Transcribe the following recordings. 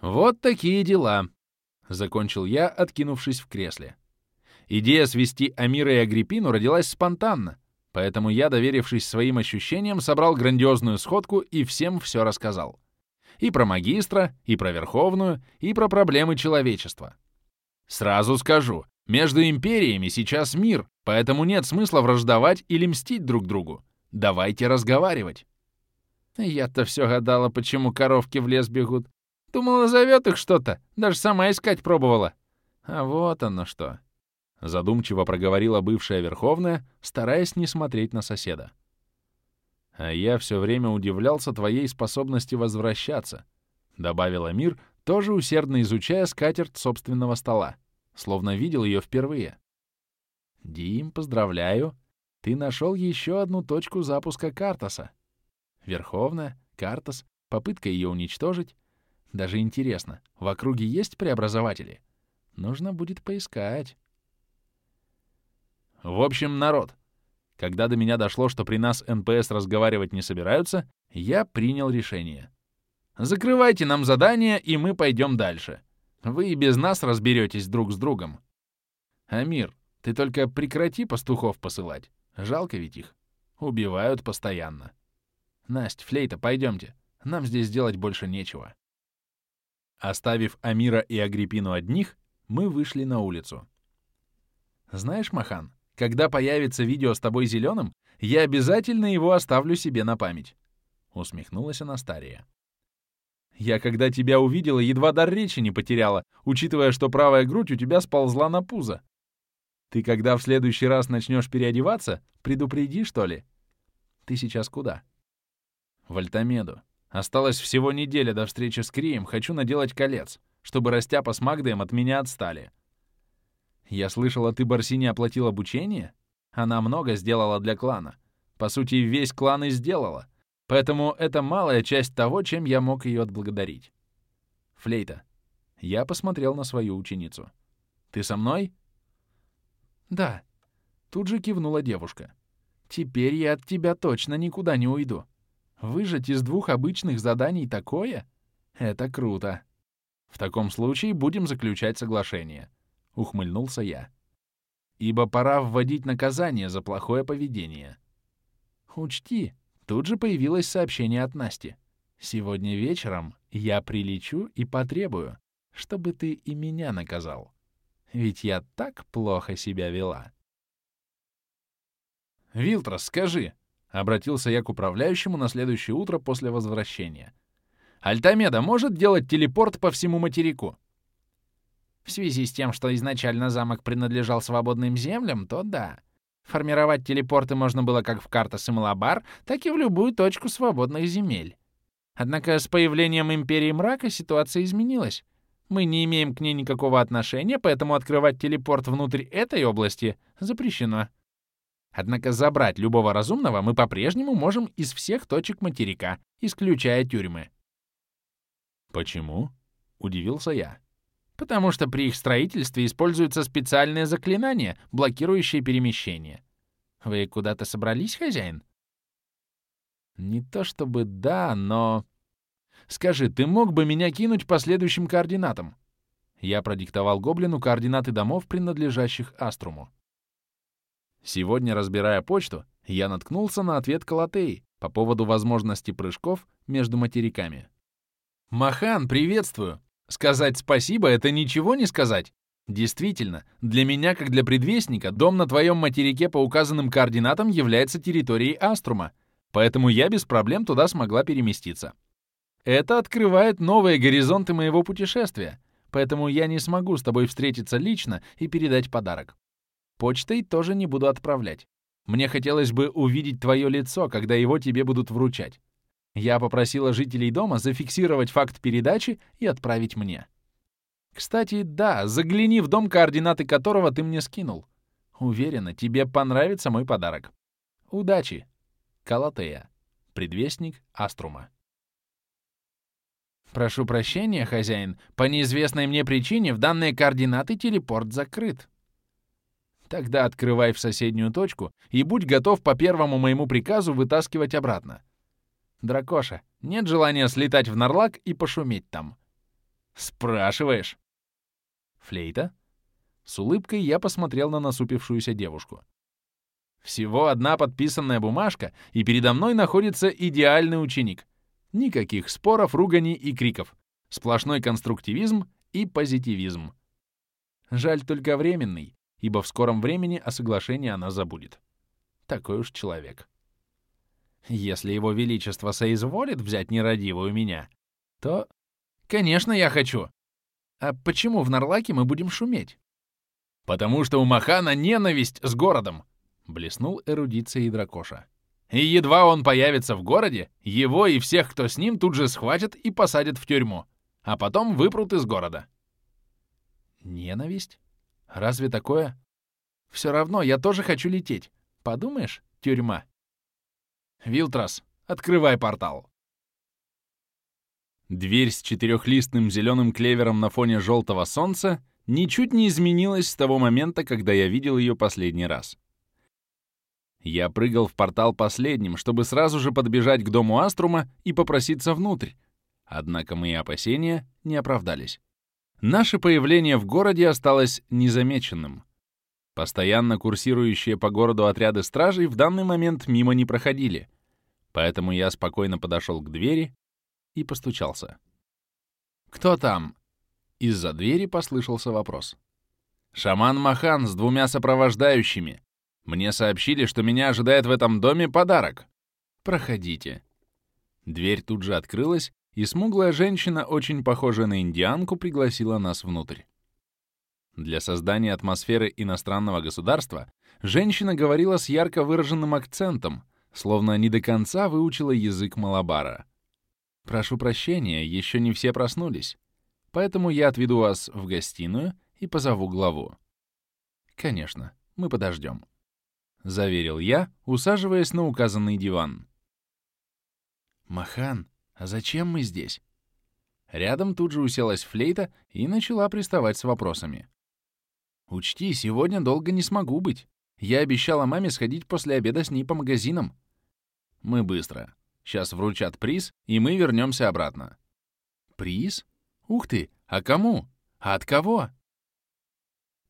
«Вот такие дела», — закончил я, откинувшись в кресле. Идея свести Амира и Агриппину родилась спонтанно, поэтому я, доверившись своим ощущениям, собрал грандиозную сходку и всем все рассказал. И про магистра, и про Верховную, и про проблемы человечества. Сразу скажу, между империями сейчас мир, поэтому нет смысла враждовать или мстить друг другу. Давайте разговаривать. Я-то все гадала, почему коровки в лес бегут. Думала, зовет их что-то, даже сама искать пробовала. А вот оно что. Задумчиво проговорила бывшая Верховная, стараясь не смотреть на соседа. А я все время удивлялся твоей способности возвращаться, добавила Мир, тоже усердно изучая скатерть собственного стола, словно видел ее впервые. Дим, поздравляю, ты нашел еще одну точку запуска Картаса. Верховная, Картас, попытка ее уничтожить, даже интересно, в округе есть преобразователи? Нужно будет поискать. В общем, народ, когда до меня дошло, что при нас НПС разговаривать не собираются, я принял решение. Закрывайте нам задание, и мы пойдем дальше. Вы и без нас разберетесь друг с другом. Амир, ты только прекрати пастухов посылать. Жалко ведь их. Убивают постоянно. Насть, Флейта, пойдемте. Нам здесь делать больше нечего. Оставив Амира и Агриппину одних, мы вышли на улицу. «Знаешь, Махан, когда появится видео с тобой зеленым, я обязательно его оставлю себе на память», — усмехнулась Анастария. «Я, когда тебя увидела, едва дар речи не потеряла, учитывая, что правая грудь у тебя сползла на пузо. Ты, когда в следующий раз начнешь переодеваться, предупреди, что ли? Ты сейчас куда?» «В Альтамеду», Осталось всего неделя до встречи с Крием, хочу наделать колец, чтобы Растяпа с Магдоем от меня отстали. Я слышала, ты Барсине оплатил обучение? Она много сделала для клана. По сути, весь клан и сделала. Поэтому это малая часть того, чем я мог ее отблагодарить. Флейта. Я посмотрел на свою ученицу. Ты со мной? Да. Тут же кивнула девушка. Теперь я от тебя точно никуда не уйду. Выжать из двух обычных заданий такое? Это круто. В таком случае будем заключать соглашение. Ухмыльнулся я. Ибо пора вводить наказание за плохое поведение. Учти, тут же появилось сообщение от Насти. Сегодня вечером я прилечу и потребую, чтобы ты и меня наказал. Ведь я так плохо себя вела. «Вилтрос, скажи, Обратился я к управляющему на следующее утро после возвращения. «Альтамеда может делать телепорт по всему материку?» В связи с тем, что изначально замок принадлежал свободным землям, то да. Формировать телепорты можно было как в Картас и Малабар, так и в любую точку свободных земель. Однако с появлением Империи Мрака ситуация изменилась. Мы не имеем к ней никакого отношения, поэтому открывать телепорт внутрь этой области запрещено. Однако забрать любого разумного мы по-прежнему можем из всех точек материка, исключая тюрьмы. «Почему?» — удивился я. «Потому что при их строительстве используются специальные заклинания, блокирующие перемещение. Вы куда-то собрались, хозяин?» «Не то чтобы да, но...» «Скажи, ты мог бы меня кинуть по следующим координатам?» Я продиктовал гоблину координаты домов, принадлежащих Аструму. Сегодня, разбирая почту, я наткнулся на ответ Калатеи по поводу возможности прыжков между материками. «Махан, приветствую! Сказать спасибо — это ничего не сказать. Действительно, для меня, как для предвестника, дом на твоем материке по указанным координатам является территорией Аструма, поэтому я без проблем туда смогла переместиться. Это открывает новые горизонты моего путешествия, поэтому я не смогу с тобой встретиться лично и передать подарок. Почтой тоже не буду отправлять. Мне хотелось бы увидеть твое лицо, когда его тебе будут вручать. Я попросила жителей дома зафиксировать факт передачи и отправить мне. Кстати, да, загляни в дом, координаты которого ты мне скинул. Уверена, тебе понравится мой подарок. Удачи. Калатея. Предвестник Аструма. Прошу прощения, хозяин, по неизвестной мне причине в данные координаты телепорт закрыт. Тогда открывай в соседнюю точку и будь готов по первому моему приказу вытаскивать обратно. Дракоша, нет желания слетать в Нарлак и пошуметь там. Спрашиваешь? Флейта? С улыбкой я посмотрел на насупившуюся девушку. Всего одна подписанная бумажка, и передо мной находится идеальный ученик. Никаких споров, руганий и криков. Сплошной конструктивизм и позитивизм. Жаль только временный, ибо в скором времени о соглашении она забудет. Такой уж человек. Если его величество соизволит взять нерадивую меня, то... Конечно, я хочу. А почему в Нарлаке мы будем шуметь? Потому что у Махана ненависть с городом, блеснул эрудицией дракоша. И едва он появится в городе, его и всех, кто с ним, тут же схватят и посадят в тюрьму, а потом выпрут из города. Ненависть? Разве такое? Все равно я тоже хочу лететь. Подумаешь, тюрьма. Вилтрас, открывай портал. Дверь с четырехлистным зеленым клевером на фоне желтого солнца ничуть не изменилась с того момента, когда я видел ее последний раз. Я прыгал в портал последним, чтобы сразу же подбежать к дому Аструма и попроситься внутрь. Однако мои опасения не оправдались. Наше появление в городе осталось незамеченным. Постоянно курсирующие по городу отряды стражей в данный момент мимо не проходили, поэтому я спокойно подошел к двери и постучался. «Кто там?» Из-за двери послышался вопрос. «Шаман Махан с двумя сопровождающими. Мне сообщили, что меня ожидает в этом доме подарок. Проходите». Дверь тут же открылась, и смуглая женщина, очень похожая на индианку, пригласила нас внутрь. Для создания атмосферы иностранного государства женщина говорила с ярко выраженным акцентом, словно не до конца выучила язык Малабара. «Прошу прощения, еще не все проснулись, поэтому я отведу вас в гостиную и позову главу». «Конечно, мы подождем», — заверил я, усаживаясь на указанный диван. «Махан, а зачем мы здесь?» Рядом тут же уселась флейта и начала приставать с вопросами. «Учти, сегодня долго не смогу быть. Я обещала маме сходить после обеда с ней по магазинам». «Мы быстро. Сейчас вручат приз, и мы вернемся обратно». «Приз? Ух ты! А кому? А от кого?»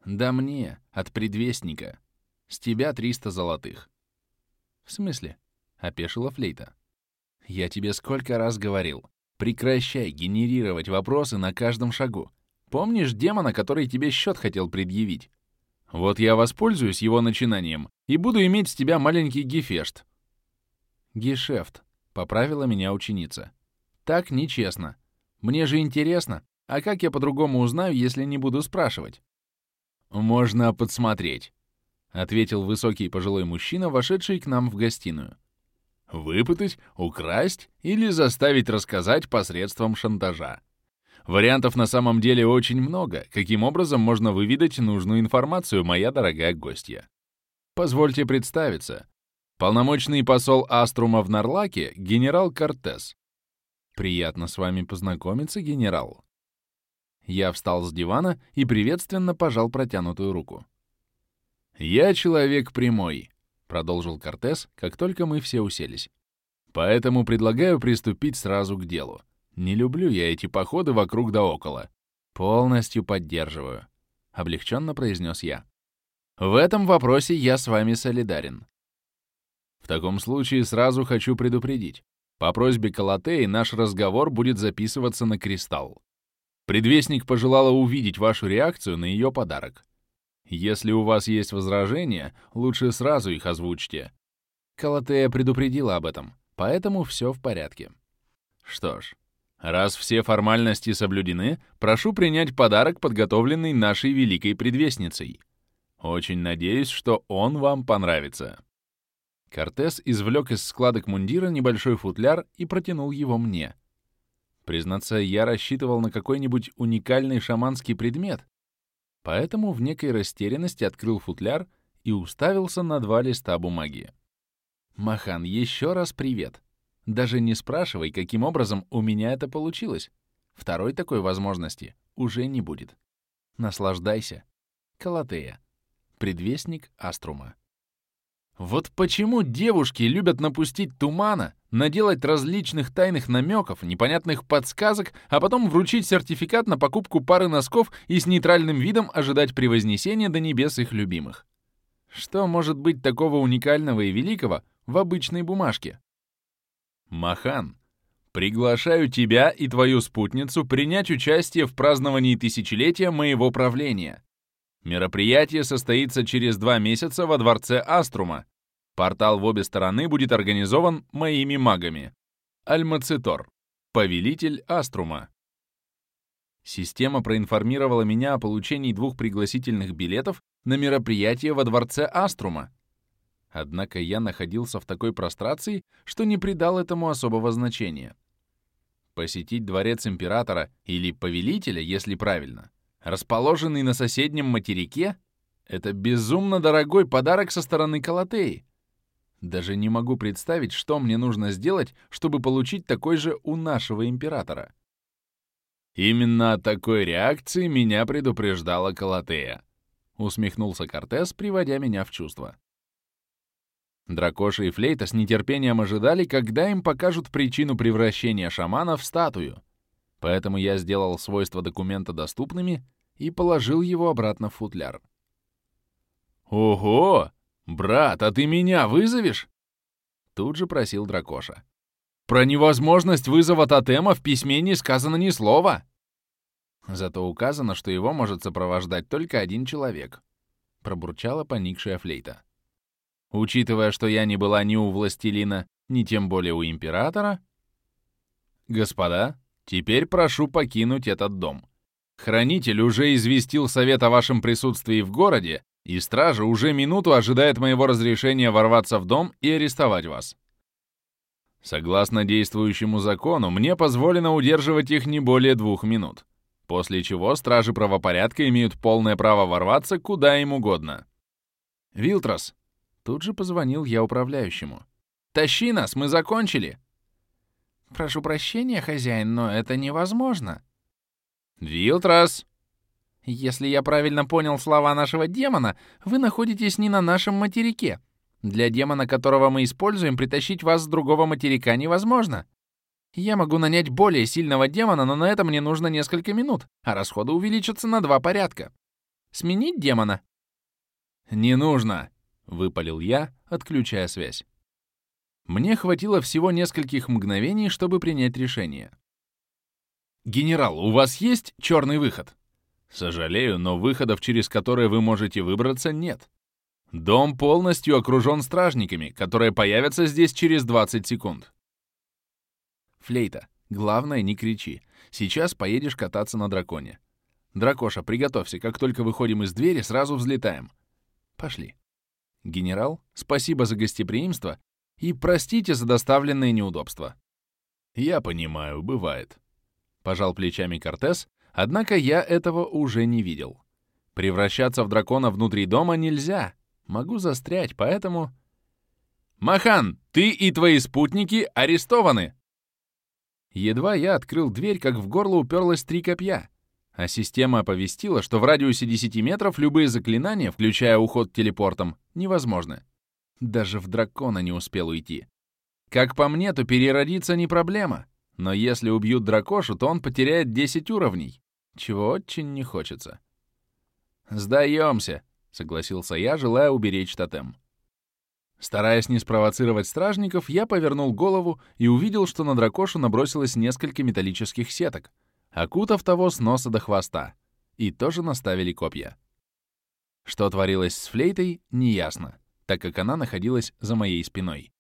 «Да мне, от предвестника. С тебя 300 золотых». «В смысле?» — опешила флейта. «Я тебе сколько раз говорил. Прекращай генерировать вопросы на каждом шагу. Помнишь демона, который тебе счет хотел предъявить? Вот я воспользуюсь его начинанием и буду иметь с тебя маленький гефешт. Гешефт, поправила меня ученица. Так нечестно. Мне же интересно, а как я по-другому узнаю, если не буду спрашивать? Можно подсмотреть, ответил высокий пожилой мужчина, вошедший к нам в гостиную. Выпытать, украсть или заставить рассказать посредством шантажа. Вариантов на самом деле очень много, каким образом можно выведать нужную информацию, моя дорогая гостья. Позвольте представиться. Полномочный посол Аструма в Нарлаке — генерал Кортес. Приятно с вами познакомиться, генерал. Я встал с дивана и приветственно пожал протянутую руку. «Я человек прямой», — продолжил Кортес, как только мы все уселись. «Поэтому предлагаю приступить сразу к делу. Не люблю я эти походы вокруг да около. Полностью поддерживаю, — облегченно произнес я. В этом вопросе я с вами солидарен. В таком случае сразу хочу предупредить. По просьбе Калатеи наш разговор будет записываться на кристалл. Предвестник пожелала увидеть вашу реакцию на ее подарок. Если у вас есть возражения, лучше сразу их озвучьте. Калатея предупредила об этом, поэтому все в порядке. Что ж, Раз все формальности соблюдены, прошу принять подарок, подготовленный нашей великой предвестницей. Очень надеюсь, что он вам понравится». Кортес извлек из складок мундира небольшой футляр и протянул его мне. Признаться, я рассчитывал на какой-нибудь уникальный шаманский предмет, поэтому в некой растерянности открыл футляр и уставился на два листа бумаги. «Махан, еще раз привет!» Даже не спрашивай, каким образом у меня это получилось. Второй такой возможности уже не будет. Наслаждайся. Калатея. Предвестник Аструма. Вот почему девушки любят напустить тумана, наделать различных тайных намеков, непонятных подсказок, а потом вручить сертификат на покупку пары носков и с нейтральным видом ожидать превознесения до небес их любимых. Что может быть такого уникального и великого в обычной бумажке? Махан, приглашаю тебя и твою спутницу принять участие в праздновании тысячелетия моего правления. Мероприятие состоится через два месяца во дворце Аструма. Портал в обе стороны будет организован моими магами. Альмацитор, повелитель Аструма. Система проинформировала меня о получении двух пригласительных билетов на мероприятие во дворце Аструма. Однако я находился в такой прострации, что не придал этому особого значения. Посетить дворец императора или повелителя, если правильно, расположенный на соседнем материке, это безумно дорогой подарок со стороны Калатеи. Даже не могу представить, что мне нужно сделать, чтобы получить такой же у нашего императора. Именно о такой реакции меня предупреждала Калатея. Усмехнулся Кортес, приводя меня в чувство. Дракоша и Флейта с нетерпением ожидали, когда им покажут причину превращения шамана в статую. Поэтому я сделал свойства документа доступными и положил его обратно в футляр. «Ого! Брат, а ты меня вызовешь?» Тут же просил Дракоша. «Про невозможность вызова тотема в письме не сказано ни слова!» Зато указано, что его может сопровождать только один человек. Пробурчала поникшая флейта. Учитывая, что я не была ни у властелина, ни тем более у императора... Господа, теперь прошу покинуть этот дом. Хранитель уже известил совет о вашем присутствии в городе, и стража уже минуту ожидает моего разрешения ворваться в дом и арестовать вас. Согласно действующему закону, мне позволено удерживать их не более двух минут, после чего стражи правопорядка имеют полное право ворваться куда им угодно. «Вилтрос!» Тут же позвонил я управляющему. «Тащи нас, мы закончили!» «Прошу прощения, хозяин, но это невозможно», «Вилтрас!» «Если я правильно понял слова нашего демона, вы находитесь не на нашем материке. Для демона, которого мы используем, притащить вас с другого материка невозможно. Я могу нанять более сильного демона, но на это мне нужно несколько минут, а расходы увеличатся на два порядка. Сменить демона?» «Не нужно!» — выпалил я, отключая связь. Мне хватило всего нескольких мгновений, чтобы принять решение. «Генерал, у вас есть черный выход?» «Сожалею, но выходов, через которые вы можете выбраться, нет. Дом полностью окружен стражниками, которые появятся здесь через 20 секунд». «Флейта, главное, не кричи. Сейчас поедешь кататься на драконе. Дракоша, приготовься, как только выходим из двери, сразу взлетаем. Пошли. Генерал, спасибо за гостеприимство и простите за доставленные неудобства». «Я понимаю, бывает», Пожал плечами Кортес, однако я этого уже не видел. Превращаться в дракона внутри дома нельзя. Могу застрять, поэтому... «Махан, ты и твои спутники арестованы!» Едва я открыл дверь, как в горло уперлось три копья, а система оповестила, что в радиусе 10 метров любые заклинания, включая уход телепортом, невозможны. Даже в дракона не успел уйти. Как по мне, то переродиться не проблема. Но если убьют дракошу, то он потеряет 10 уровней, чего очень не хочется. «Сдаемся», — согласился я, желая уберечь тотем. Стараясь не спровоцировать стражников, я повернул голову и увидел, что на дракошу набросилось несколько металлических сеток, окутав того с носа до хвоста, и тоже наставили копья. Что творилось с флейтой, неясно, так как она находилась за моей спиной.